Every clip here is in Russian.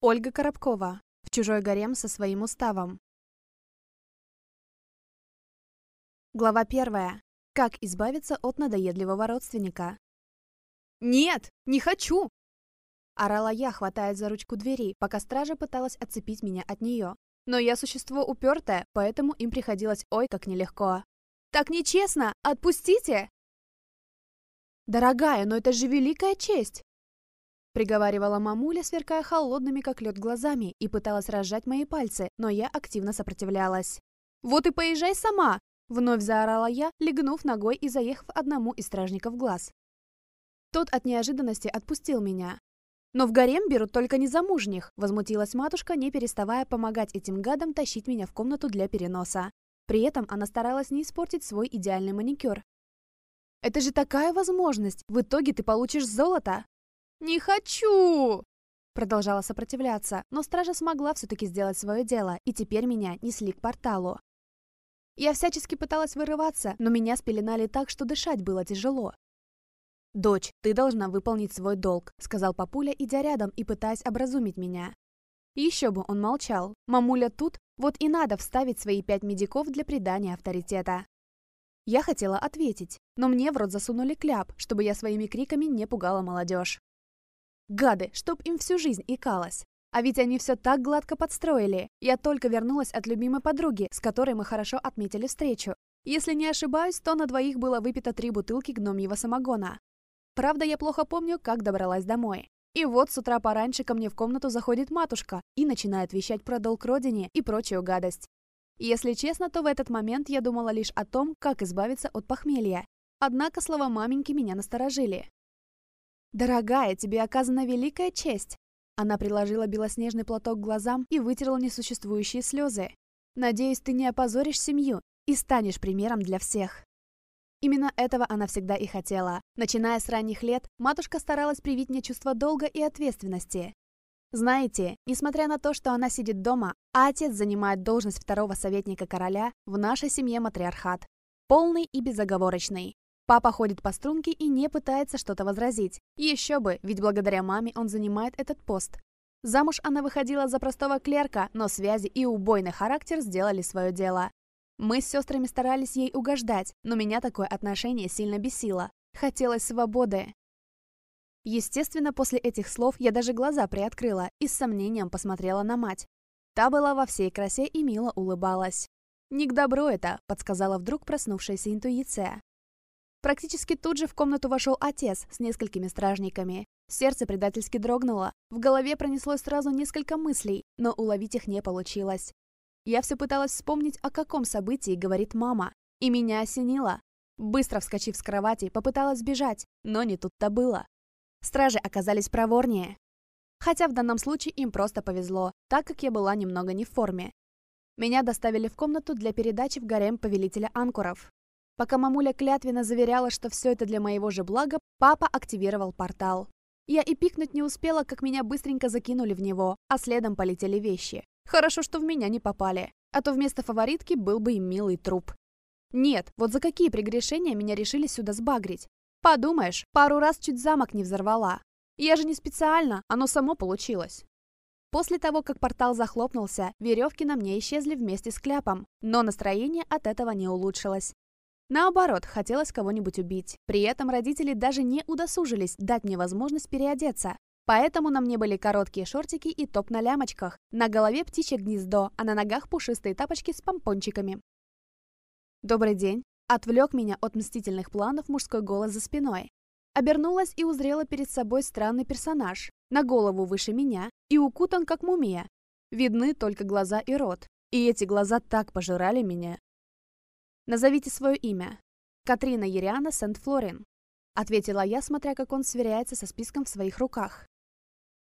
Ольга Коробкова. В чужой гарем со своим уставом. Глава первая. Как избавиться от надоедливого родственника. «Нет, не хочу!» Орала я, хватая за ручку двери, пока стража пыталась отцепить меня от нее. Но я существо упертое, поэтому им приходилось ой как нелегко. «Так нечестно! Отпустите!» «Дорогая, но это же великая честь!» Приговаривала мамуля, сверкая холодными, как лед, глазами, и пыталась разжать мои пальцы, но я активно сопротивлялась. «Вот и поезжай сама!» Вновь заорала я, легнув ногой и заехав одному из стражников глаз. Тот от неожиданности отпустил меня. «Но в гарем берут только незамужних», — возмутилась матушка, не переставая помогать этим гадам тащить меня в комнату для переноса. При этом она старалась не испортить свой идеальный маникюр. «Это же такая возможность! В итоге ты получишь золото!» «Не хочу!» Продолжала сопротивляться, но стража смогла все-таки сделать свое дело, и теперь меня несли к порталу. Я всячески пыталась вырываться, но меня спеленали так, что дышать было тяжело. «Дочь, ты должна выполнить свой долг», — сказал папуля, идя рядом и пытаясь образумить меня. Еще бы он молчал. Мамуля тут, вот и надо вставить свои пять медиков для придания авторитета. Я хотела ответить, но мне в рот засунули кляп, чтобы я своими криками не пугала молодежь. Гады, чтоб им всю жизнь икалось. А ведь они все так гладко подстроили. Я только вернулась от любимой подруги, с которой мы хорошо отметили встречу. Если не ошибаюсь, то на двоих было выпито три бутылки гномьего самогона. Правда, я плохо помню, как добралась домой. И вот с утра пораньше ко мне в комнату заходит матушка и начинает вещать про долг родине и прочую гадость. Если честно, то в этот момент я думала лишь о том, как избавиться от похмелья. Однако слова маменьки меня насторожили. «Дорогая, тебе оказана великая честь!» Она приложила белоснежный платок к глазам и вытерла несуществующие слезы. «Надеюсь, ты не опозоришь семью и станешь примером для всех». Именно этого она всегда и хотела. Начиная с ранних лет, матушка старалась привить мне чувство долга и ответственности. Знаете, несмотря на то, что она сидит дома, а отец занимает должность второго советника короля, в нашей семье матриархат. Полный и безоговорочный. Папа ходит по струнке и не пытается что-то возразить. Еще бы, ведь благодаря маме он занимает этот пост. Замуж она выходила за простого клерка, но связи и убойный характер сделали свое дело. Мы с сестрами старались ей угождать, но меня такое отношение сильно бесило. Хотелось свободы. Естественно, после этих слов я даже глаза приоткрыла и с сомнением посмотрела на мать. Та была во всей красе и мило улыбалась. «Не к добру это», — подсказала вдруг проснувшаяся интуиция. Практически тут же в комнату вошел отец с несколькими стражниками. Сердце предательски дрогнуло. В голове пронеслось сразу несколько мыслей, но уловить их не получилось. Я все пыталась вспомнить, о каком событии говорит мама. И меня осенило. Быстро вскочив с кровати, попыталась сбежать, но не тут-то было. Стражи оказались проворнее. Хотя в данном случае им просто повезло, так как я была немного не в форме. Меня доставили в комнату для передачи в гарем повелителя анкуров. Пока мамуля клятвенно заверяла, что все это для моего же блага, папа активировал портал. Я и пикнуть не успела, как меня быстренько закинули в него, а следом полетели вещи. Хорошо, что в меня не попали, а то вместо фаворитки был бы и милый труп. Нет, вот за какие прегрешения меня решили сюда сбагрить? Подумаешь, пару раз чуть замок не взорвала. Я же не специально, оно само получилось. После того, как портал захлопнулся, веревки на мне исчезли вместе с кляпом, но настроение от этого не улучшилось. Наоборот, хотелось кого-нибудь убить. При этом родители даже не удосужились дать мне возможность переодеться. Поэтому на мне были короткие шортики и топ на лямочках, на голове птичье гнездо, а на ногах пушистые тапочки с помпончиками. «Добрый день!» Отвлек меня от мстительных планов мужской голос за спиной. Обернулась и узрела перед собой странный персонаж, на голову выше меня и укутан как мумия. Видны только глаза и рот. И эти глаза так пожирали меня, «Назовите свое имя». «Катрина Ериана Сент-Флорин», — ответила я, смотря как он сверяется со списком в своих руках.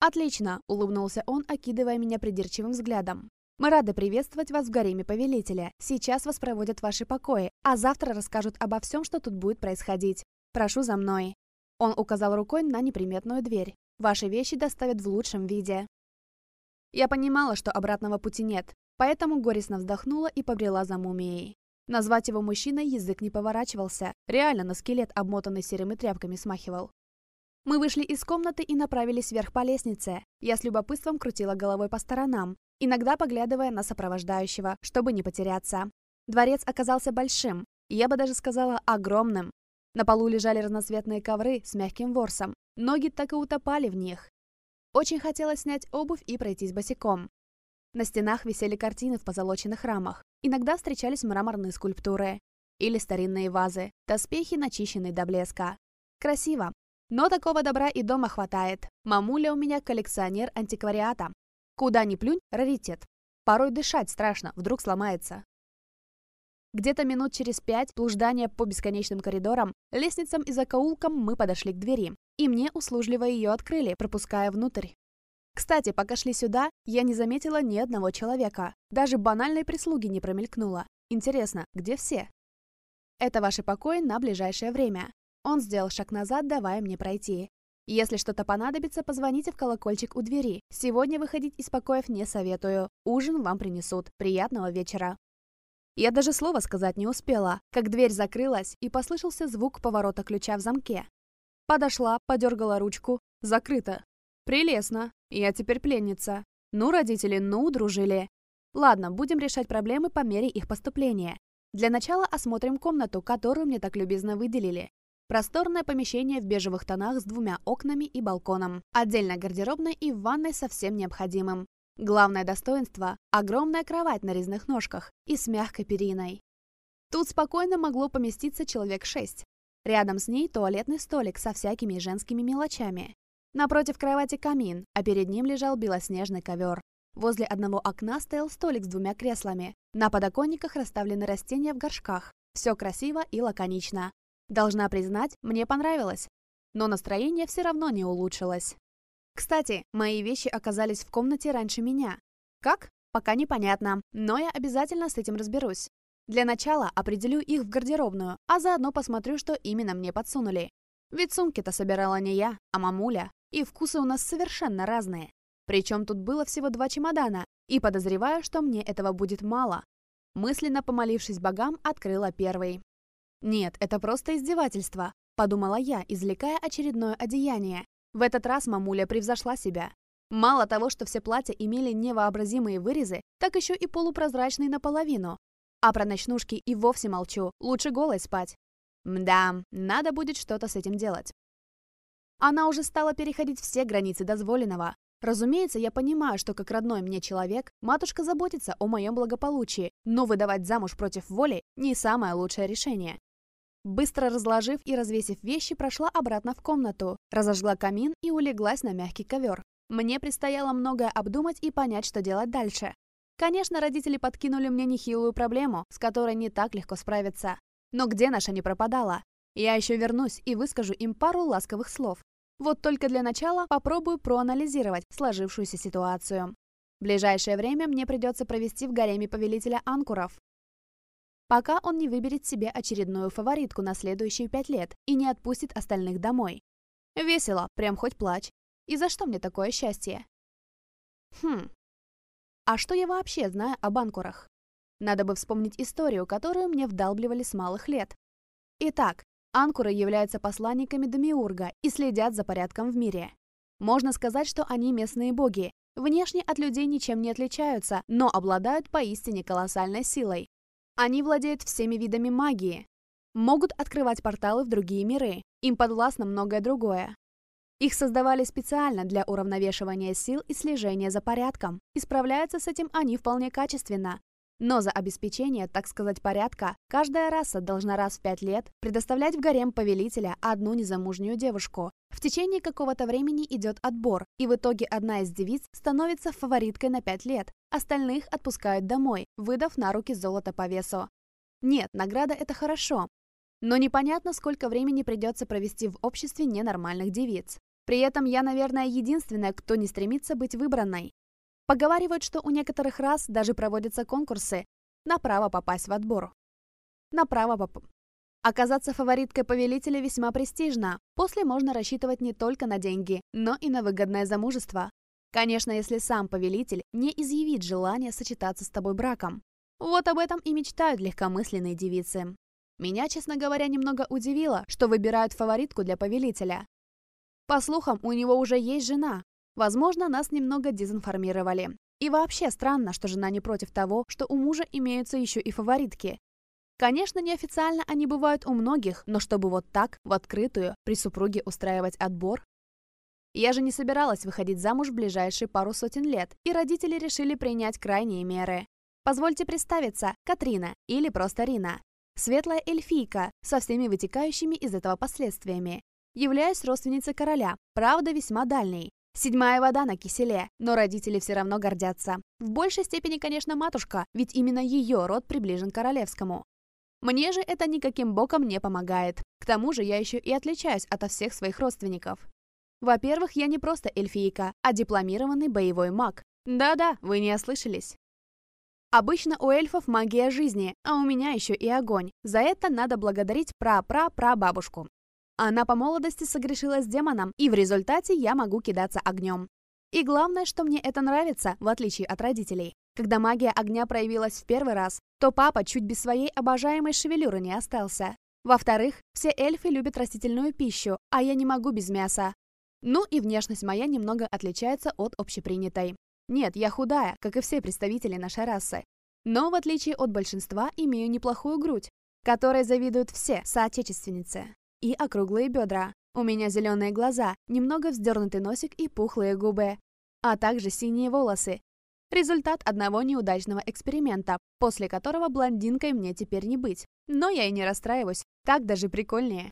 «Отлично», — улыбнулся он, окидывая меня придирчивым взглядом. «Мы рады приветствовать вас в гареме повелителя. Сейчас вас проводят в ваши покои, а завтра расскажут обо всем, что тут будет происходить. Прошу за мной». Он указал рукой на неприметную дверь. «Ваши вещи доставят в лучшем виде». Я понимала, что обратного пути нет, поэтому горестно вздохнула и побрела за мумией. Назвать его мужчиной язык не поворачивался. Реально на скелет, обмотанный серыми тряпками, смахивал. Мы вышли из комнаты и направились вверх по лестнице. Я с любопытством крутила головой по сторонам, иногда поглядывая на сопровождающего, чтобы не потеряться. Дворец оказался большим, я бы даже сказала огромным. На полу лежали разноцветные ковры с мягким ворсом. Ноги так и утопали в них. Очень хотелось снять обувь и пройтись босиком. На стенах висели картины в позолоченных рамах. Иногда встречались мраморные скульптуры. Или старинные вазы, доспехи, начищенные до блеска. Красиво. Но такого добра и дома хватает. Мамуля у меня коллекционер антиквариата. Куда ни плюнь, раритет. Порой дышать страшно, вдруг сломается. Где-то минут через пять блуждания по бесконечным коридорам, лестницам и закоулкам мы подошли к двери. И мне услужливо ее открыли, пропуская внутрь. Кстати, пока шли сюда, я не заметила ни одного человека. Даже банальной прислуги не промелькнуло. Интересно, где все? Это ваши покои на ближайшее время. Он сделал шаг назад, давая мне пройти. Если что-то понадобится, позвоните в колокольчик у двери. Сегодня выходить из покоев не советую. Ужин вам принесут. Приятного вечера. Я даже слова сказать не успела, как дверь закрылась и послышался звук поворота ключа в замке. Подошла, подергала ручку. Закрыто. Прелестно. Я теперь пленница. Ну, родители, ну, дружили. Ладно, будем решать проблемы по мере их поступления. Для начала осмотрим комнату, которую мне так любезно выделили. Просторное помещение в бежевых тонах с двумя окнами и балконом. Отдельно гардеробной и в ванной со всем необходимым. Главное достоинство – огромная кровать на резных ножках и с мягкой периной. Тут спокойно могло поместиться человек шесть. Рядом с ней туалетный столик со всякими женскими мелочами. Напротив кровати камин, а перед ним лежал белоснежный ковер. Возле одного окна стоял столик с двумя креслами. На подоконниках расставлены растения в горшках. Все красиво и лаконично. Должна признать, мне понравилось. Но настроение все равно не улучшилось. Кстати, мои вещи оказались в комнате раньше меня. Как? Пока непонятно, но я обязательно с этим разберусь. Для начала определю их в гардеробную, а заодно посмотрю, что именно мне подсунули. Ведь сумки-то собирала не я, а мамуля, и вкусы у нас совершенно разные. Причем тут было всего два чемодана, и подозреваю, что мне этого будет мало. Мысленно помолившись богам, открыла первый. «Нет, это просто издевательство», — подумала я, извлекая очередное одеяние. В этот раз мамуля превзошла себя. Мало того, что все платья имели невообразимые вырезы, так еще и полупрозрачные наполовину. А про ночнушки и вовсе молчу, лучше голой спать. Мда, надо будет что-то с этим делать. Она уже стала переходить все границы дозволенного. Разумеется, я понимаю, что как родной мне человек, матушка заботится о моем благополучии, но выдавать замуж против воли не самое лучшее решение. Быстро разложив и развесив вещи, прошла обратно в комнату, разожгла камин и улеглась на мягкий ковер. Мне предстояло многое обдумать и понять, что делать дальше. Конечно, родители подкинули мне нехилую проблему, с которой не так легко справиться. Но где наша не пропадала? Я еще вернусь и выскажу им пару ласковых слов. Вот только для начала попробую проанализировать сложившуюся ситуацию. В ближайшее время мне придется провести в гареме повелителя Анкуров, пока он не выберет себе очередную фаворитку на следующие пять лет и не отпустит остальных домой. Весело, прям хоть плачь. И за что мне такое счастье? Хм. А что я вообще знаю об анкурах? Надо бы вспомнить историю, которую мне вдалбливали с малых лет. Итак, анкуры являются посланниками Демиурга и следят за порядком в мире. Можно сказать, что они местные боги. Внешне от людей ничем не отличаются, но обладают поистине колоссальной силой. Они владеют всеми видами магии, могут открывать порталы в другие миры, им подвластно многое другое. Их создавали специально для уравновешивания сил и слежения за порядком, и справляются с этим они вполне качественно, но за обеспечение, так сказать, порядка, каждая раса должна раз в пять лет предоставлять в гарем повелителя одну незамужнюю девушку. В течение какого-то времени идет отбор, и в итоге одна из девиц становится фавориткой на пять лет. Остальных отпускают домой, выдав на руки золото по весу. Нет, награда это хорошо. Но непонятно, сколько времени придется провести в обществе ненормальных девиц. При этом я, наверное, единственная, кто не стремится быть выбранной. Поговаривают, что у некоторых рас даже проводятся конкурсы на право попасть в отбор. На право поп... Оказаться фавориткой повелителя весьма престижно. После можно рассчитывать не только на деньги, но и на выгодное замужество. Конечно, если сам повелитель не изъявит желание сочетаться с тобой браком. Вот об этом и мечтают легкомысленные девицы. Меня, честно говоря, немного удивило, что выбирают фаворитку для повелителя. По слухам, у него уже есть жена. Возможно, нас немного дезинформировали. И вообще странно, что жена не против того, что у мужа имеются еще и фаворитки. Конечно, неофициально они бывают у многих, но чтобы вот так, в открытую, при супруге устраивать отбор? Я же не собиралась выходить замуж в ближайшие пару сотен лет, и родители решили принять крайние меры. Позвольте представиться, Катрина или просто Рина. Светлая эльфийка, со всеми вытекающими из этого последствиями. Являюсь родственницей короля, правда весьма дальней. Седьмая вода на киселе, но родители все равно гордятся. В большей степени, конечно, матушка, ведь именно ее род приближен к королевскому. Мне же это никаким боком не помогает. К тому же я еще и отличаюсь от всех своих родственников. Во-первых, я не просто эльфийка, а дипломированный боевой маг. Да-да, вы не ослышались. Обычно у эльфов магия жизни, а у меня еще и огонь. За это надо благодарить пра-пра-пра-бабушку. Она по молодости согрешила с демоном, и в результате я могу кидаться огнем. И главное, что мне это нравится, в отличие от родителей. Когда магия огня проявилась в первый раз, то папа чуть без своей обожаемой шевелюры не остался. Во-вторых, все эльфы любят растительную пищу, а я не могу без мяса. Ну и внешность моя немного отличается от общепринятой. Нет, я худая, как и все представители нашей расы. Но в отличие от большинства имею неплохую грудь, которой завидуют все соотечественницы и округлые бедра. У меня зеленые глаза, немного вздернутый носик и пухлые губы, а также синие волосы. Результат одного неудачного эксперимента, после которого блондинкой мне теперь не быть. Но я и не расстраиваюсь, так даже прикольнее.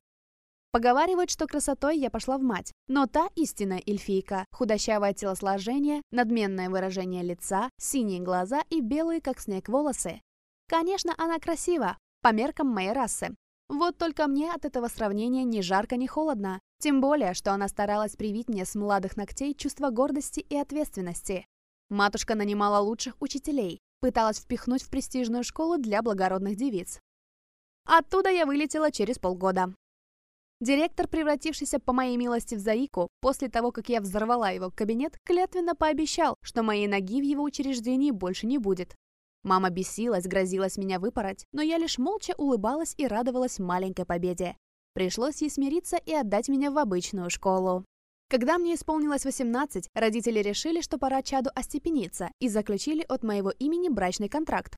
Поговаривают, что красотой я пошла в мать, но та истинная эльфийка, худощавое телосложение, надменное выражение лица, синие глаза и белые, как снег, волосы. Конечно, она красива, по меркам моей расы, вот только мне от этого сравнения ни жарко, ни холодно. Тем более, что она старалась привить мне с младых ногтей чувство гордости и ответственности. Матушка нанимала лучших учителей, пыталась впихнуть в престижную школу для благородных девиц. Оттуда я вылетела через полгода. Директор, превратившийся по моей милости в заику, после того, как я взорвала его кабинет, клятвенно пообещал, что моей ноги в его учреждении больше не будет. Мама бесилась, грозилась меня выпороть, но я лишь молча улыбалась и радовалась маленькой победе. Пришлось ей смириться и отдать меня в обычную школу. Когда мне исполнилось 18, родители решили, что пора чаду остепениться и заключили от моего имени брачный контракт.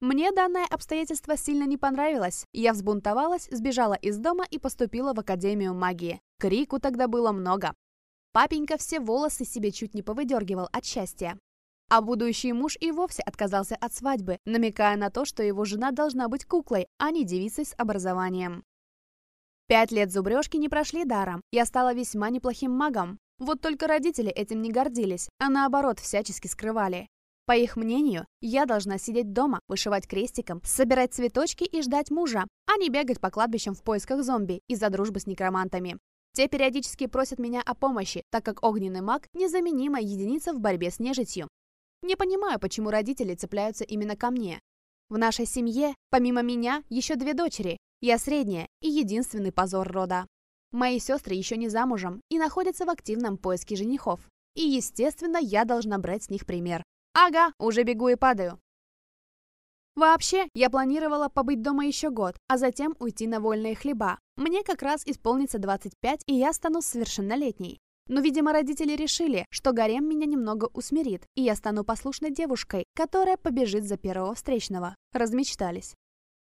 Мне данное обстоятельство сильно не понравилось. Я взбунтовалась, сбежала из дома и поступила в Академию магии. Крику тогда было много. Папенька все волосы себе чуть не повыдергивал от счастья. А будущий муж и вовсе отказался от свадьбы, намекая на то, что его жена должна быть куклой, а не девицей с образованием. Пять лет зубрежки не прошли даром. Я стала весьма неплохим магом. Вот только родители этим не гордились, а наоборот всячески скрывали. По их мнению, я должна сидеть дома, вышивать крестиком, собирать цветочки и ждать мужа, а не бегать по кладбищам в поисках зомби из-за дружбы с некромантами. Те периодически просят меня о помощи, так как огненный маг – незаменимая единица в борьбе с нежитью. Не понимаю, почему родители цепляются именно ко мне. В нашей семье, помимо меня, еще две дочери. Я средняя и единственный позор рода. Мои сестры еще не замужем и находятся в активном поиске женихов. И, естественно, я должна брать с них пример. Ага, уже бегу и падаю. Вообще, я планировала побыть дома еще год, а затем уйти на вольные хлеба. Мне как раз исполнится 25, и я стану совершеннолетней. Но, видимо, родители решили, что гарем меня немного усмирит, и я стану послушной девушкой, которая побежит за первого встречного. Размечтались.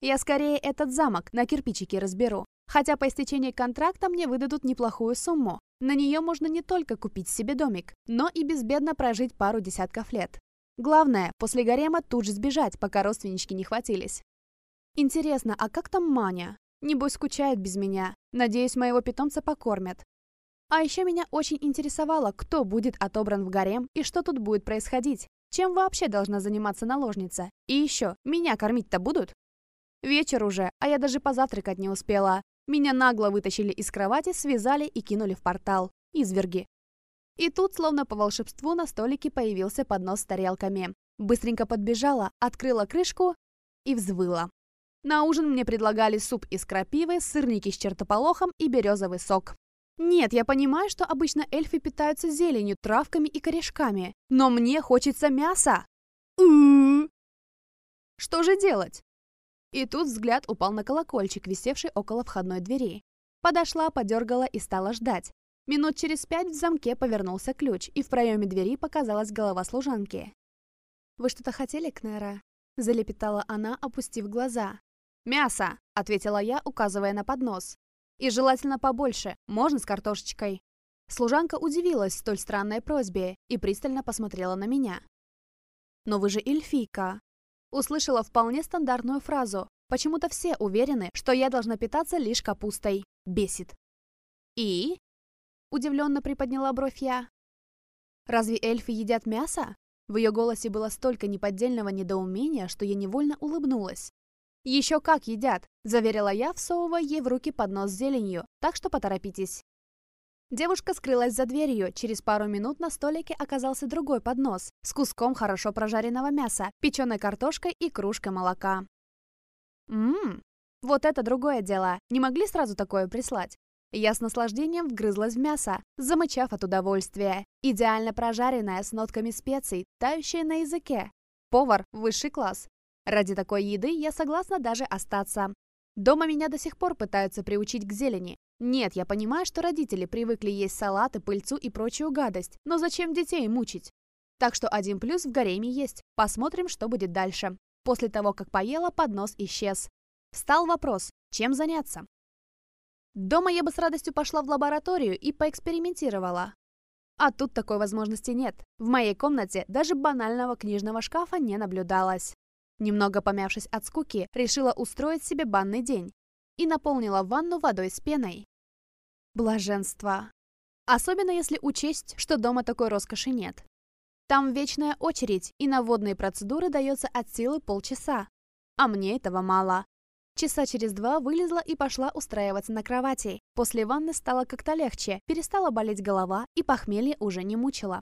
Я скорее этот замок на кирпичики разберу. Хотя по истечении контракта мне выдадут неплохую сумму. На нее можно не только купить себе домик, но и безбедно прожить пару десятков лет. Главное, после гарема тут же сбежать, пока родственнички не хватились. Интересно, а как там Маня? Небось скучает без меня. Надеюсь, моего питомца покормят. А еще меня очень интересовало, кто будет отобран в гарем и что тут будет происходить. Чем вообще должна заниматься наложница? И еще, меня кормить-то будут? Вечер уже, а я даже позавтракать не успела. Меня нагло вытащили из кровати, связали и кинули в портал. Изверги. И тут, словно по волшебству, на столике появился поднос с тарелками. Быстренько подбежала, открыла крышку и взвыла. На ужин мне предлагали суп из крапивы, сырники с чертополохом и березовый сок. Нет, я понимаю, что обычно эльфы питаются зеленью, травками и корешками. Но мне хочется мяса. Что же делать? И тут взгляд упал на колокольчик, висевший около входной двери. Подошла, подергала и стала ждать. Минут через пять в замке повернулся ключ, и в проеме двери показалась голова служанки. «Вы что-то хотели, Кнера?» — залепетала она, опустив глаза. «Мясо!» — ответила я, указывая на поднос. «И желательно побольше, можно с картошечкой». Служанка удивилась столь странной просьбе и пристально посмотрела на меня. «Но вы же эльфийка!» Услышала вполне стандартную фразу. Почему-то все уверены, что я должна питаться лишь капустой. Бесит. «И?» Удивленно приподняла бровь я. «Разве эльфы едят мясо?» В ее голосе было столько неподдельного недоумения, что я невольно улыбнулась. «Еще как едят!» – заверила я, всовывая ей в руки поднос с зеленью, так что поторопитесь. Девушка скрылась за дверью. Через пару минут на столике оказался другой поднос с куском хорошо прожаренного мяса, печеной картошкой и кружкой молока. Ммм, вот это другое дело. Не могли сразу такое прислать? Я с наслаждением вгрызлась в мясо, замычав от удовольствия. Идеально прожаренное, с нотками специй, тающее на языке. Повар – высший класс. Ради такой еды я согласна даже остаться. Дома меня до сих пор пытаются приучить к зелени. Нет, я понимаю, что родители привыкли есть салаты, пыльцу и прочую гадость, но зачем детей мучить? Так что один плюс в гареме есть. Посмотрим, что будет дальше. После того, как поела, поднос исчез. Стал вопрос, чем заняться? Дома я бы с радостью пошла в лабораторию и поэкспериментировала. А тут такой возможности нет. В моей комнате даже банального книжного шкафа не наблюдалось. Немного помявшись от скуки, решила устроить себе банный день и наполнила ванну водой с пеной. Блаженство. Особенно если учесть, что дома такой роскоши нет. Там вечная очередь, и на водные процедуры дается от силы полчаса. А мне этого мало. Часа через два вылезла и пошла устраиваться на кровати. После ванны стало как-то легче, перестала болеть голова и похмелье уже не мучило.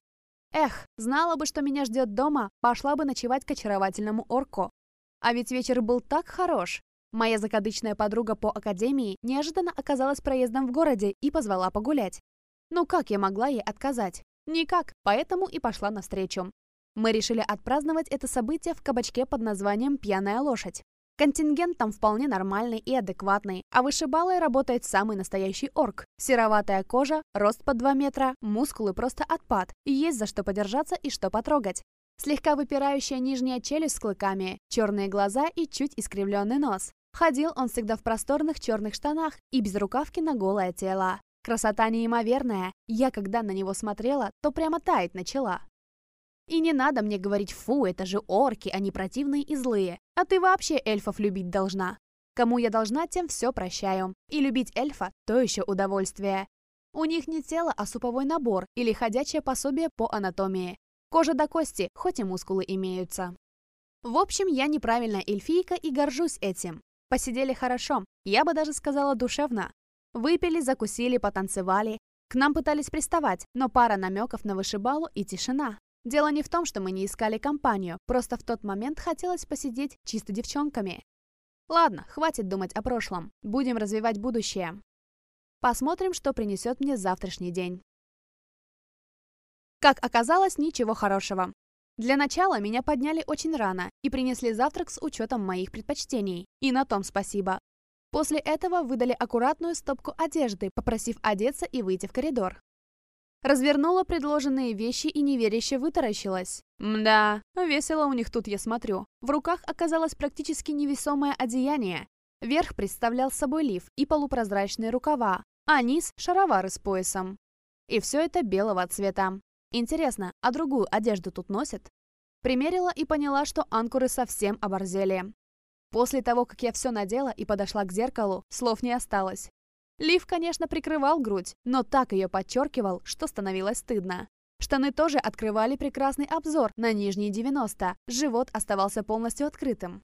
Эх, знала бы, что меня ждет дома, пошла бы ночевать к очаровательному орку. А ведь вечер был так хорош. Моя закадычная подруга по академии неожиданно оказалась проездом в городе и позвала погулять. Ну как я могла ей отказать? Никак, поэтому и пошла навстречу. Мы решили отпраздновать это событие в кабачке под названием «Пьяная лошадь». Контингент там вполне нормальный и адекватный, а вышибалой работает самый настоящий орк. Сероватая кожа, рост под 2 метра, мускулы просто отпад, есть за что подержаться и что потрогать. Слегка выпирающая нижняя челюсть с клыками, черные глаза и чуть искривленный нос. Ходил он всегда в просторных черных штанах и без рукавки на голое тело. Красота неимоверная, я когда на него смотрела, то прямо таять начала. И не надо мне говорить «фу, это же орки, они противные и злые». А ты вообще эльфов любить должна. Кому я должна, тем все прощаю. И любить эльфа – то еще удовольствие. У них не тело, а суповой набор или ходячее пособие по анатомии. Кожа до кости, хоть и мускулы имеются. В общем, я неправильная эльфийка и горжусь этим. Посидели хорошо, я бы даже сказала душевно. Выпили, закусили, потанцевали. К нам пытались приставать, но пара намеков на вышибалу и тишина. Дело не в том, что мы не искали компанию, просто в тот момент хотелось посидеть чисто девчонками. Ладно, хватит думать о прошлом, будем развивать будущее. Посмотрим, что принесет мне завтрашний день. Как оказалось, ничего хорошего. Для начала меня подняли очень рано и принесли завтрак с учетом моих предпочтений. И на том спасибо. После этого выдали аккуратную стопку одежды, попросив одеться и выйти в коридор. Развернула предложенные вещи и неверяще вытаращилась. Мда, весело у них тут, я смотрю. В руках оказалось практически невесомое одеяние. Верх представлял собой лиф и полупрозрачные рукава, а низ – шаровары с поясом. И все это белого цвета. Интересно, а другую одежду тут носят? Примерила и поняла, что анкуры совсем оборзели. После того, как я все надела и подошла к зеркалу, слов не осталось. Лиф, конечно, прикрывал грудь, но так ее подчеркивал, что становилось стыдно. Штаны тоже открывали прекрасный обзор на нижние 90, живот оставался полностью открытым.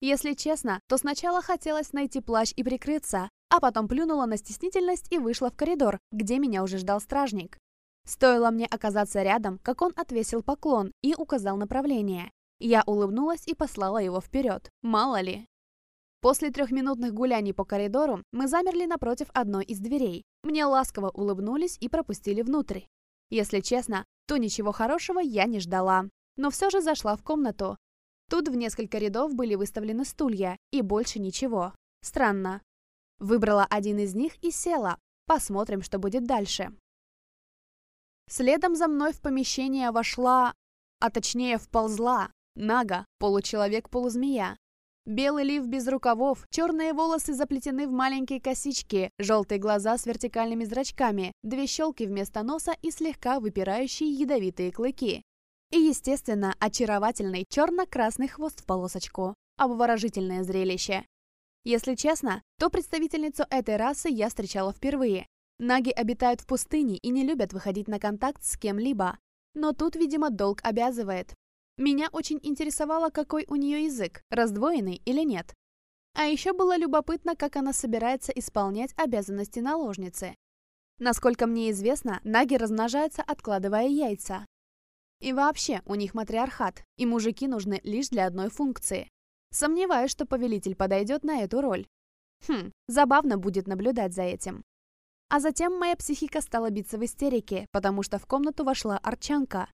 Если честно, то сначала хотелось найти плащ и прикрыться, а потом плюнула на стеснительность и вышла в коридор, где меня уже ждал стражник. Стоило мне оказаться рядом, как он отвесил поклон и указал направление. Я улыбнулась и послала его вперед. Мало ли. После трехминутных гуляний по коридору мы замерли напротив одной из дверей. Мне ласково улыбнулись и пропустили внутрь. Если честно, то ничего хорошего я не ждала. Но все же зашла в комнату. Тут в несколько рядов были выставлены стулья, и больше ничего. Странно. Выбрала один из них и села. Посмотрим, что будет дальше. Следом за мной в помещение вошла, а точнее вползла, Нага, получеловек-полузмея. Белый лиф без рукавов, черные волосы заплетены в маленькие косички, желтые глаза с вертикальными зрачками, две щелки вместо носа и слегка выпирающие ядовитые клыки. И, естественно, очаровательный черно-красный хвост в полосочку. Обворожительное зрелище. Если честно, то представительницу этой расы я встречала впервые. Наги обитают в пустыне и не любят выходить на контакт с кем-либо. Но тут, видимо, долг обязывает. Меня очень интересовало, какой у нее язык, раздвоенный или нет. А еще было любопытно, как она собирается исполнять обязанности наложницы. Насколько мне известно, наги размножаются, откладывая яйца. И вообще, у них матриархат, и мужики нужны лишь для одной функции. Сомневаюсь, что повелитель подойдет на эту роль. Хм, забавно будет наблюдать за этим. А затем моя психика стала биться в истерике, потому что в комнату вошла арчанка.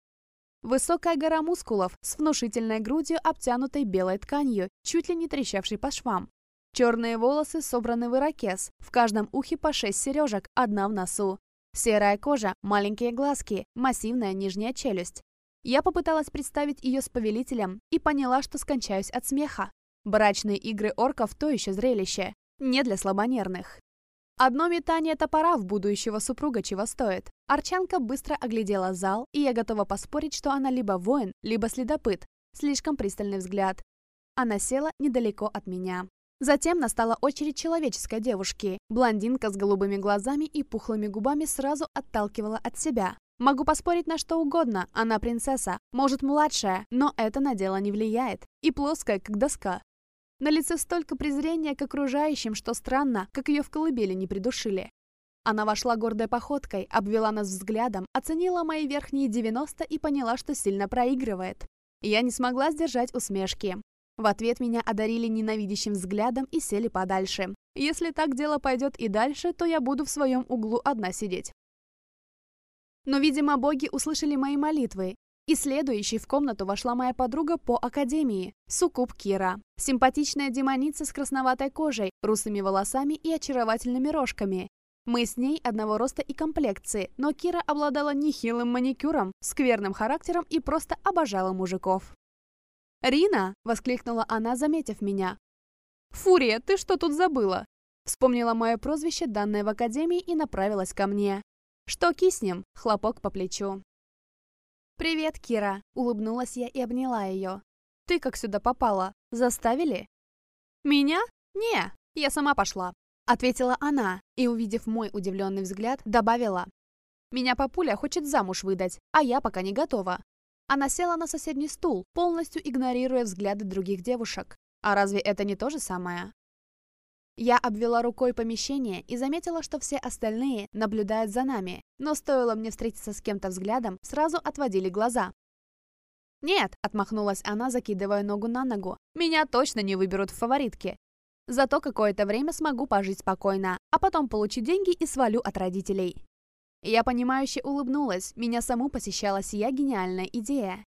Высокая гора мускулов с внушительной грудью, обтянутой белой тканью, чуть ли не трещавшей по швам. Черные волосы собраны в ирокез, в каждом ухе по шесть сережек, одна в носу. Серая кожа, маленькие глазки, массивная нижняя челюсть. Я попыталась представить ее с повелителем и поняла, что скончаюсь от смеха. Брачные игры орков – то еще зрелище. Не для слабонервных. Одно метание топора в будущего супруга чего стоит. Арчанка быстро оглядела зал, и я готова поспорить, что она либо воин, либо следопыт. Слишком пристальный взгляд. Она села недалеко от меня. Затем настала очередь человеческой девушки. Блондинка с голубыми глазами и пухлыми губами сразу отталкивала от себя. Могу поспорить на что угодно, она принцесса, может младшая, но это на дело не влияет. И плоская, как доска. На лице столько презрения к окружающим, что странно, как ее в колыбели не придушили. Она вошла гордой походкой, обвела нас взглядом, оценила мои верхние 90 и поняла, что сильно проигрывает. Я не смогла сдержать усмешки. В ответ меня одарили ненавидящим взглядом и сели подальше. Если так дело пойдет и дальше, то я буду в своем углу одна сидеть. Но, видимо, боги услышали мои молитвы. И следующей в комнату вошла моя подруга по академии, Сукуб Кира. Симпатичная демоница с красноватой кожей, русыми волосами и очаровательными рожками. Мы с ней одного роста и комплекции, но Кира обладала нехилым маникюром, скверным характером и просто обожала мужиков. «Рина!» — воскликнула она, заметив меня. «Фурия, ты что тут забыла?» Вспомнила мое прозвище, данное в академии, и направилась ко мне. «Что киснем?» — хлопок по плечу. «Привет, Кира!» — улыбнулась я и обняла ее. «Ты как сюда попала? Заставили?» «Меня? Не, я сама пошла», — ответила она и, увидев мой удивленный взгляд, добавила. «Меня папуля хочет замуж выдать, а я пока не готова». Она села на соседний стул, полностью игнорируя взгляды других девушек. А разве это не то же самое? Я обвела рукой помещение и заметила, что все остальные наблюдают за нами, но стоило мне встретиться с кем-то взглядом, сразу отводили глаза. «Нет», — отмахнулась она, закидывая ногу на ногу, «меня точно не выберут в фаворитке. Зато какое-то время смогу пожить спокойно, а потом получу деньги и свалю от родителей». Я понимающе улыбнулась, меня саму посещала сия гениальная идея.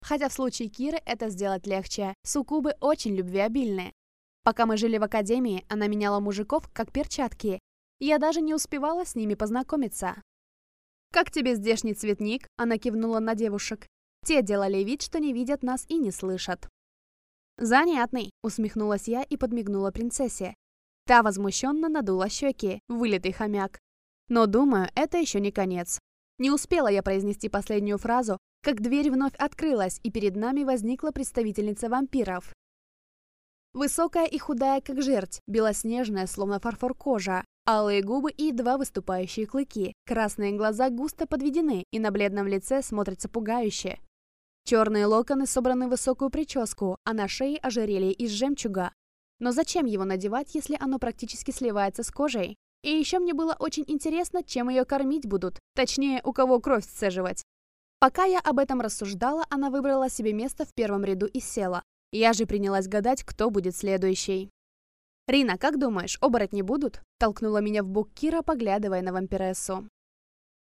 Хотя в случае Киры это сделать легче, суккубы очень любвеобильны, Пока мы жили в академии, она меняла мужиков, как перчатки. Я даже не успевала с ними познакомиться. «Как тебе здешний цветник?» – она кивнула на девушек. Те делали вид, что не видят нас и не слышат. «Занятный», – усмехнулась я и подмигнула принцессе. Та возмущенно надула щеки, вылитый хомяк. Но, думаю, это еще не конец. Не успела я произнести последнюю фразу, как дверь вновь открылась, и перед нами возникла представительница вампиров. Высокая и худая, как жерть, белоснежная, словно фарфор кожа, алые губы и два выступающие клыки, красные глаза густо подведены и на бледном лице смотрятся пугающе. Черные локоны собраны в высокую прическу, а на шее ожерелье из жемчуга. Но зачем его надевать, если оно практически сливается с кожей? И еще мне было очень интересно, чем ее кормить будут, точнее, у кого кровь сцеживать. Пока я об этом рассуждала, она выбрала себе место в первом ряду и села, я же принялась гадать, кто будет следующей. «Рина, как думаешь, оборотни будут?» Толкнула меня в бок Кира, поглядывая на вампирессу.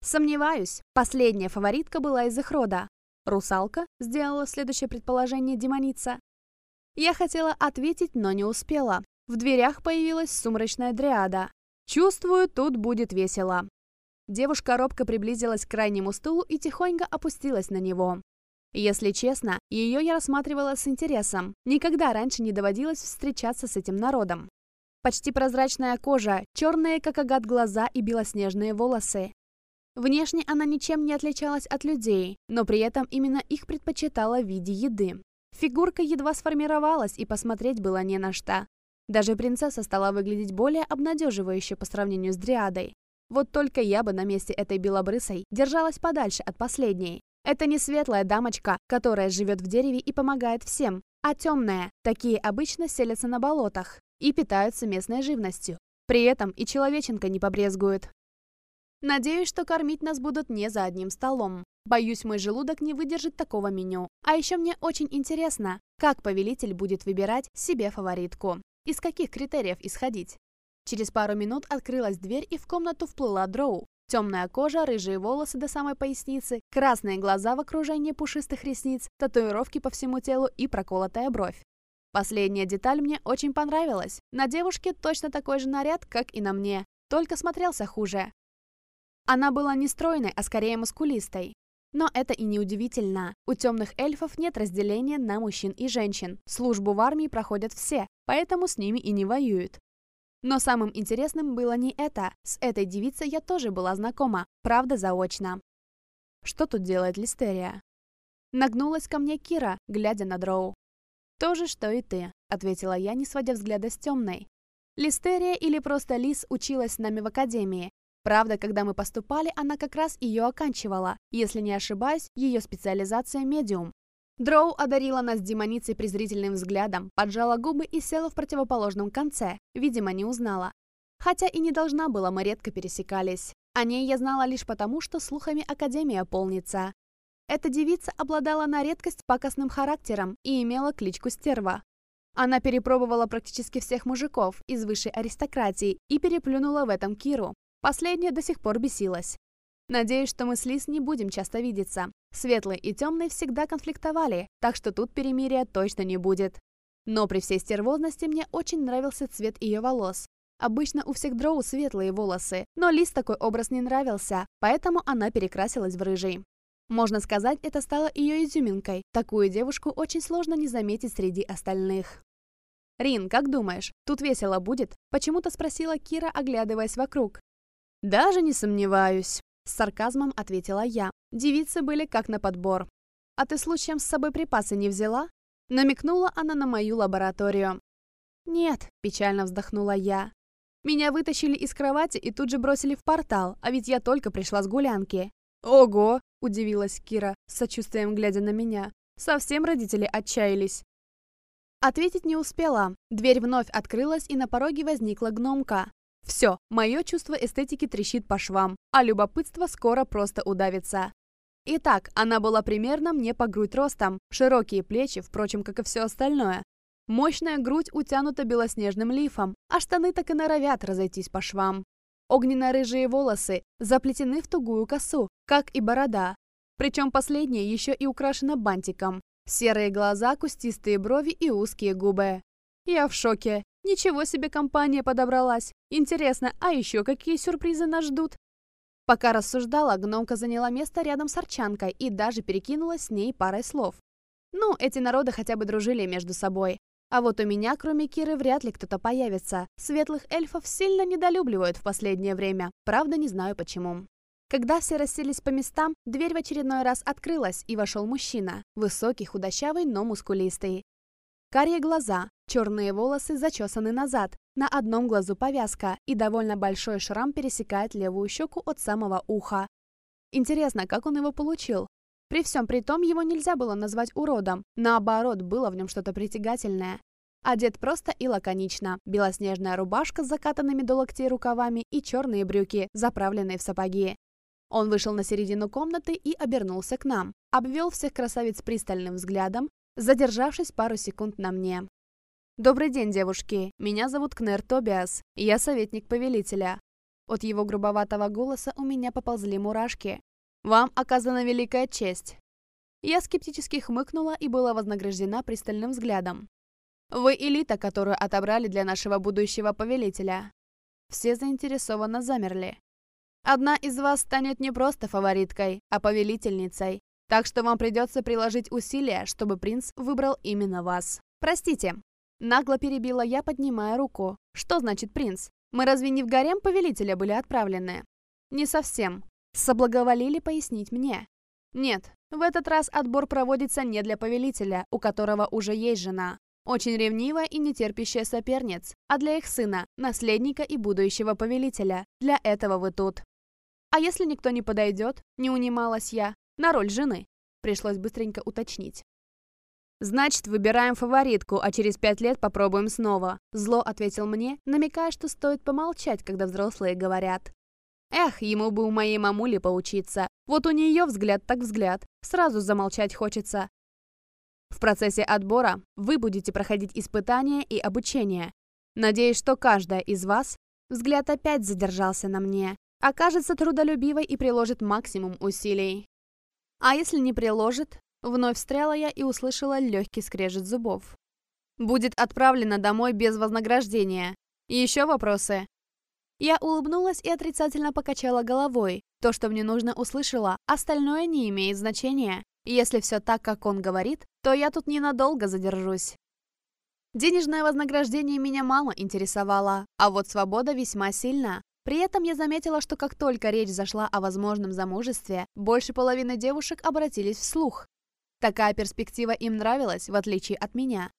«Сомневаюсь. Последняя фаворитка была из их рода. Русалка?» Сделала следующее предположение демоница. Я хотела ответить, но не успела. В дверях появилась сумрачная дриада. Чувствую, тут будет весело. Девушка робко приблизилась к крайнему стулу и тихонько опустилась на него. Если честно, ее я рассматривала с интересом. Никогда раньше не доводилось встречаться с этим народом. Почти прозрачная кожа, черные как агат глаза и белоснежные волосы. Внешне она ничем не отличалась от людей, но при этом именно их предпочитала в виде еды. Фигурка едва сформировалась, и посмотреть было не на что. Даже принцесса стала выглядеть более обнадеживающе по сравнению с Дриадой. Вот только я бы на месте этой белобрысой держалась подальше от последней. Это не светлая дамочка, которая живет в дереве и помогает всем, а темная. Такие обычно селятся на болотах и питаются местной живностью. При этом и человеченка не побрезгует. Надеюсь, что кормить нас будут не за одним столом. Боюсь, мой желудок не выдержит такого меню. А еще мне очень интересно, как повелитель будет выбирать себе фаворитку. Из каких критериев исходить? Через пару минут открылась дверь и в комнату вплыла Дроу. Темная кожа, рыжие волосы до самой поясницы, красные глаза в окружении пушистых ресниц, татуировки по всему телу и проколотая бровь. Последняя деталь мне очень понравилась. На девушке точно такой же наряд, как и на мне, только смотрелся хуже. Она была не стройной, а скорее мускулистой. Но это и не удивительно. У темных эльфов нет разделения на мужчин и женщин. Службу в армии проходят все, поэтому с ними и не воюют. Но самым интересным было не это. С этой девицей я тоже была знакома, правда заочно. Что тут делает Листерия? Нагнулась ко мне Кира, глядя на Дроу. «То же, что и ты», — ответила я, не сводя взгляда с темной. Листерия или просто Лис училась с нами в академии, Правда, когда мы поступали, она как раз ее оканчивала. Если не ошибаюсь, ее специализация – медиум. Дроу одарила нас демоницей презрительным взглядом, поджала губы и села в противоположном конце. Видимо, не узнала. Хотя и не должна была, мы редко пересекались. О ней я знала лишь потому, что слухами Академия полнится. Эта девица обладала на редкость пакостным характером и имела кличку Стерва. Она перепробовала практически всех мужиков из высшей аристократии и переплюнула в этом Киру. Последняя до сих пор бесилась. Надеюсь, что мы с Лис не будем часто видеться. Светлый и темный всегда конфликтовали, так что тут перемирия точно не будет. Но при всей стервозности мне очень нравился цвет ее волос. Обычно у всех дроу светлые волосы, но Лис такой образ не нравился, поэтому она перекрасилась в рыжий. Можно сказать, это стало ее изюминкой. Такую девушку очень сложно не заметить среди остальных. «Рин, как думаешь, тут весело будет?» Почему-то спросила Кира, оглядываясь вокруг. «Даже не сомневаюсь», — с сарказмом ответила я. Девицы были как на подбор. «А ты случаем с собой припасы не взяла?» Намекнула она на мою лабораторию. «Нет», — печально вздохнула я. «Меня вытащили из кровати и тут же бросили в портал, а ведь я только пришла с гулянки». «Ого!» — удивилась Кира, с сочувствием глядя на меня. «Совсем родители отчаялись». Ответить не успела. Дверь вновь открылась, и на пороге возникла гномка. Все, мое чувство эстетики трещит по швам, а любопытство скоро просто удавится. Итак, она была примерно мне по грудь ростом, широкие плечи, впрочем, как и все остальное. Мощная грудь утянута белоснежным лифом, а штаны так и норовят разойтись по швам. Огненно-рыжие волосы заплетены в тугую косу, как и борода. Причем последняя еще и украшена бантиком. Серые глаза, кустистые брови и узкие губы. Я в шоке. Ничего себе компания подобралась. Интересно, а еще какие сюрпризы нас ждут? Пока рассуждала, гномка заняла место рядом с Арчанкой и даже перекинулась с ней парой слов. Ну, эти народы хотя бы дружили между собой. А вот у меня, кроме Киры, вряд ли кто-то появится. Светлых эльфов сильно недолюбливают в последнее время. Правда, не знаю почему. Когда все расселись по местам, дверь в очередной раз открылась, и вошел мужчина. Высокий, худощавый, но мускулистый. Карие глаза, черные волосы зачесаны назад, на одном глазу повязка и довольно большой шрам пересекает левую щеку от самого уха. Интересно, как он его получил? При всем при том его нельзя было назвать уродом, наоборот, было в нем что-то притягательное. Одет просто и лаконично. Белоснежная рубашка с закатанными до локтей рукавами и черные брюки, заправленные в сапоги. Он вышел на середину комнаты и обернулся к нам. Обвел всех красавиц пристальным взглядом, задержавшись пару секунд на мне. «Добрый день, девушки. Меня зовут Кнер Тобиас. Я советник повелителя». От его грубоватого голоса у меня поползли мурашки. «Вам оказана великая честь». Я скептически хмыкнула и была вознаграждена пристальным взглядом. «Вы элита, которую отобрали для нашего будущего повелителя». все заинтересованно замерли. Одна из вас станет не просто фавориткой, а повелительницей. Так что вам придется приложить усилия, чтобы принц выбрал именно вас. Простите. Нагло перебила я, поднимая руку. Что значит принц? Мы разве не в гарем повелителя были отправлены? Не совсем. Соблаговолили пояснить мне. Нет, в этот раз отбор проводится не для повелителя, у которого уже есть жена. Очень ревнивая и нетерпящая соперниц, а для их сына, наследника и будущего повелителя. Для этого вы тут. А если никто не подойдет, не унималась я, на роль жены. Пришлось быстренько уточнить. «Значит, выбираем фаворитку, а через пять лет попробуем снова», зло ответил мне, намекая, что стоит помолчать, когда взрослые говорят. Эх, ему бы у моей мамули поучиться. Вот у нее взгляд так взгляд. Сразу замолчать хочется. В процессе отбора вы будете проходить испытания и обучение. Надеюсь, что каждая из вас взгляд опять задержался на мне, окажется трудолюбивой и приложит максимум усилий. А если не приложит? Вновь встряла я и услышала легкий скрежет зубов. Будет отправлена домой без вознаграждения. Еще вопросы? Я улыбнулась и отрицательно покачала головой. То, что мне нужно, услышала, остальное не имеет значения. Если все так, как он говорит, то я тут ненадолго задержусь. Денежное вознаграждение меня мало интересовало, а вот свобода весьма сильна. При этом я заметила, что как только речь зашла о возможном замужестве, больше половины девушек обратились вслух. Такая перспектива им нравилась, в отличие от меня.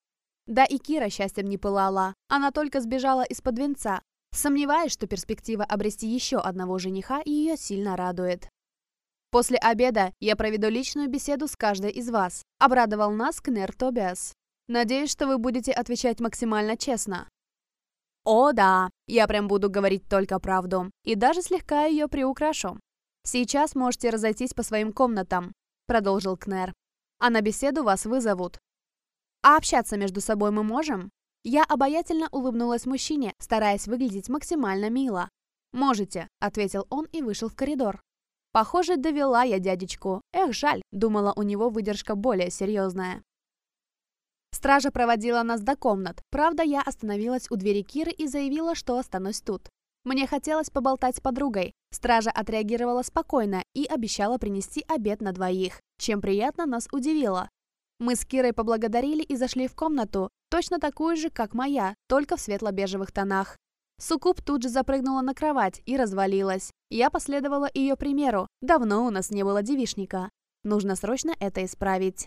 Да и Кира счастьем не пылала, она только сбежала из-под венца, Сомневаюсь, что перспектива обрести еще одного жениха ее сильно радует. После обеда я проведу личную беседу с каждой из вас. Обрадовал нас Кнер Тобиас. Надеюсь, что вы будете отвечать максимально честно. О, да, я прям буду говорить только правду. И даже слегка ее приукрашу. Сейчас можете разойтись по своим комнатам, продолжил Кнер. А на беседу вас вызовут. А общаться между собой мы можем? Я обаятельно улыбнулась мужчине, стараясь выглядеть максимально мило. «Можете», — ответил он и вышел в коридор. Похоже, довела я дядечку. Эх, жаль, думала, у него выдержка более серьезная. Стража проводила нас до комнат. Правда, я остановилась у двери Киры и заявила, что останусь тут. Мне хотелось поболтать с подругой. Стража отреагировала спокойно и обещала принести обед на двоих, чем приятно нас удивило. Мы с Кирой поблагодарили и зашли в комнату, точно такую же, как моя, только в светло-бежевых тонах. Сукуб тут же запрыгнула на кровать и развалилась. Я последовала ее примеру. Давно у нас не было девишника. Нужно срочно это исправить.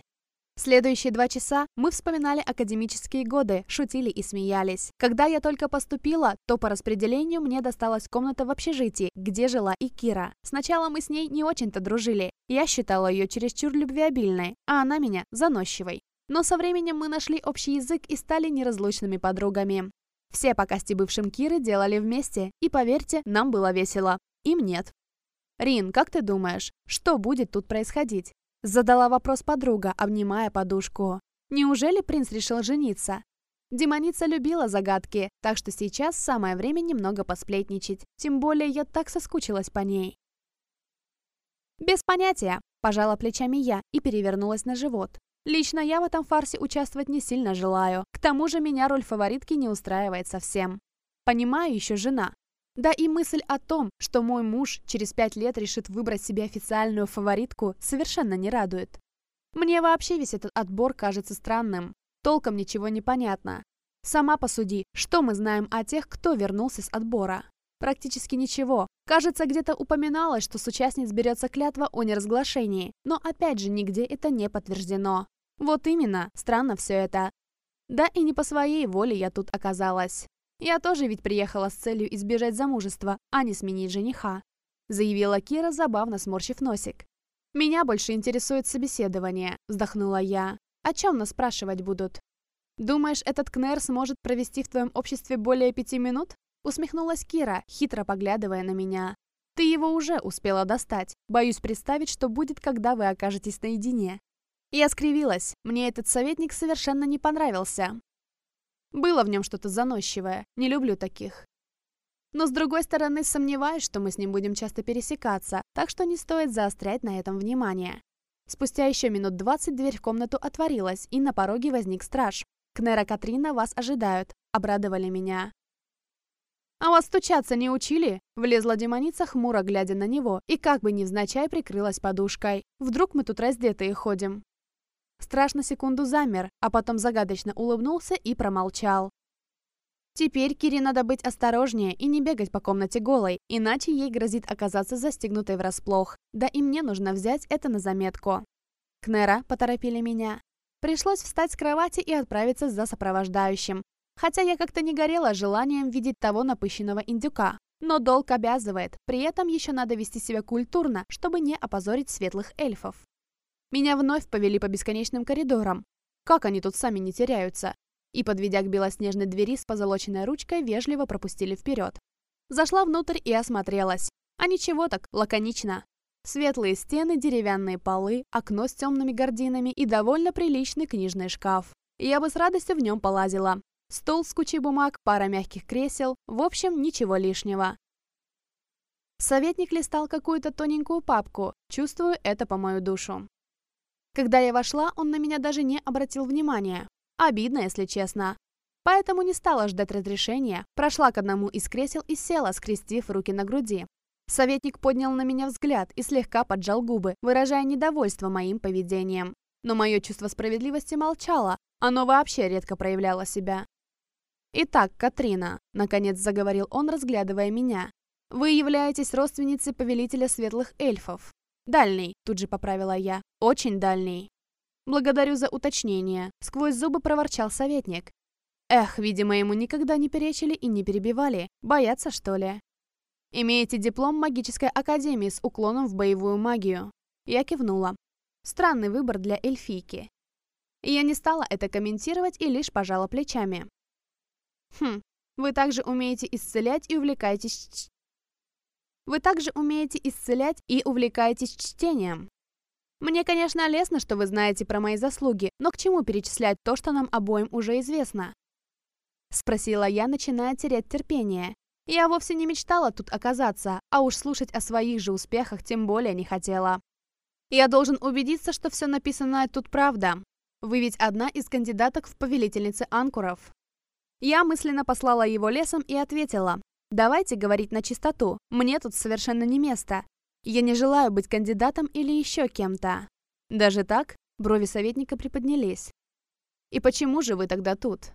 Следующие два часа мы вспоминали академические годы, шутили и смеялись. Когда я только поступила, то по распределению мне досталась комната в общежитии, где жила и Кира. Сначала мы с ней не очень-то дружили. Я считала ее чересчур любвеобильной, а она меня заносчивой. Но со временем мы нашли общий язык и стали неразлучными подругами. Все покасти бывшим Киры делали вместе, и поверьте, нам было весело. Им нет. «Рин, как ты думаешь, что будет тут происходить?» Задала вопрос подруга, обнимая подушку. Неужели принц решил жениться? Демоница любила загадки, так что сейчас самое время немного посплетничать. Тем более я так соскучилась по ней. «Без понятия», – пожала плечами я и перевернулась на живот. Лично я в этом фарсе участвовать не сильно желаю. К тому же меня роль фаворитки не устраивает совсем. Понимаю еще жена, да и мысль о том, что мой муж через пять лет решит выбрать себе официальную фаворитку, совершенно не радует. Мне вообще весь этот отбор кажется странным. Толком ничего не понятно. Сама посуди, что мы знаем о тех, кто вернулся с отбора? Практически ничего. Кажется, где-то упоминалось, что с участниц берется клятва о неразглашении, но опять же нигде это не подтверждено. Вот именно, странно все это. Да и не по своей воле я тут оказалась. «Я тоже ведь приехала с целью избежать замужества, а не сменить жениха», заявила Кира, забавно сморщив носик. «Меня больше интересует собеседование», вздохнула я. «О чем нас спрашивать будут?» «Думаешь, этот Кнер сможет провести в твоем обществе более пяти минут?» Усмехнулась Кира, хитро поглядывая на меня. «Ты его уже успела достать. Боюсь представить, что будет, когда вы окажетесь наедине». Я скривилась. Мне этот советник совершенно не понравился. Было в нем что-то заносчивое, не люблю таких. Но с другой стороны, сомневаюсь, что мы с ним будем часто пересекаться, так что не стоит заострять на этом внимание. Спустя еще минут 20 дверь в комнату отворилась, и на пороге возник страж. «Кнера Катрина вас ожидают», — обрадовали меня. «А вас стучаться не учили?» Влезла демоница, хмуро глядя на него, и как бы невзначай прикрылась подушкой. «Вдруг мы тут раздетые ходим?» Страшно секунду замер, а потом загадочно улыбнулся и промолчал. Теперь Кире надо быть осторожнее и не бегать по комнате голой, иначе ей грозит оказаться застегнутой врасплох. Да и мне нужно взять это на заметку. Кнера поторопили меня. Пришлось встать с кровати и отправиться за сопровождающим. Хотя я как-то не горела желанием видеть того напыщенного индюка. Но долг обязывает, при этом еще надо вести себя культурно, чтобы не опозорить светлых эльфов. Меня вновь повели по бесконечным коридорам. Как они тут сами не теряются? И, подведя к белоснежной двери с позолоченной ручкой, вежливо пропустили вперед. Зашла внутрь и осмотрелась. А ничего так, лаконично. Светлые стены, деревянные полы, окно с темными гардинами и довольно приличный книжный шкаф. Я бы с радостью в нем полазила. Стол с кучей бумаг, пара мягких кресел, в общем, ничего лишнего. Советник листал какую-то тоненькую папку, чувствую это по мою душу. Когда я вошла, он на меня даже не обратил внимания. Обидно, если честно. Поэтому не стала ждать разрешения, прошла к одному из кресел и села, скрестив руки на груди. Советник поднял на меня взгляд и слегка поджал губы, выражая недовольство моим поведением. Но мое чувство справедливости молчало, оно вообще редко проявляло себя. «Итак, Катрина», — наконец заговорил он, разглядывая меня, «вы являетесь родственницей повелителя светлых эльфов. «Дальний», — тут же поправила я. «Очень дальний». «Благодарю за уточнение», — сквозь зубы проворчал советник. Эх, видимо, ему никогда не перечили и не перебивали. Боятся, что ли? Имеете диплом магической академии с уклоном в боевую магию. Я кивнула. Странный выбор для эльфийки. Я не стала это комментировать и лишь пожала плечами. Хм, вы также умеете исцелять и увлекаетесь вы также умеете исцелять и увлекаетесь чтением. Мне, конечно, лестно, что вы знаете про мои заслуги, но к чему перечислять то, что нам обоим уже известно? Спросила я, начиная терять терпение. Я вовсе не мечтала тут оказаться, а уж слушать о своих же успехах тем более не хотела. Я должен убедиться, что все написанное тут правда. Вы ведь одна из кандидаток в повелительницы Анкуров. Я мысленно послала его лесом и ответила, Давайте говорить на чистоту. Мне тут совершенно не место. Я не желаю быть кандидатом или еще кем-то. Даже так? Брови советника приподнялись. И почему же вы тогда тут?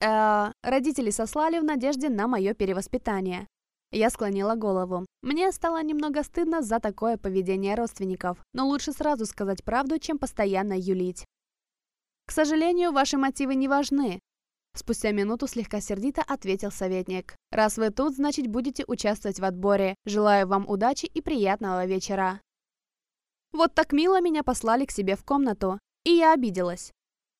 Э, родители сослали в надежде на мое перевоспитание. Я склонила голову. Мне стало немного стыдно за такое поведение родственников, но лучше сразу сказать правду, чем постоянно юлить. К сожалению, ваши мотивы не важны. Спустя минуту слегка сердито ответил советник. «Раз вы тут, значит будете участвовать в отборе. Желаю вам удачи и приятного вечера». Вот так мило меня послали к себе в комнату, и я обиделась.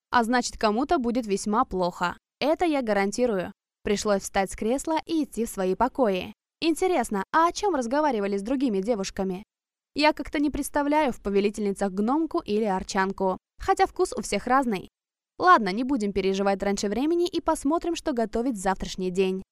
А значит, кому-то будет весьма плохо. Это я гарантирую. Пришлось встать с кресла и идти в свои покои. Интересно, а о чем разговаривали с другими девушками? Я как-то не представляю в повелительницах гномку или арчанку. Хотя вкус у всех разный. Ладно, не будем переживать раньше времени и посмотрим, что готовит завтрашний день.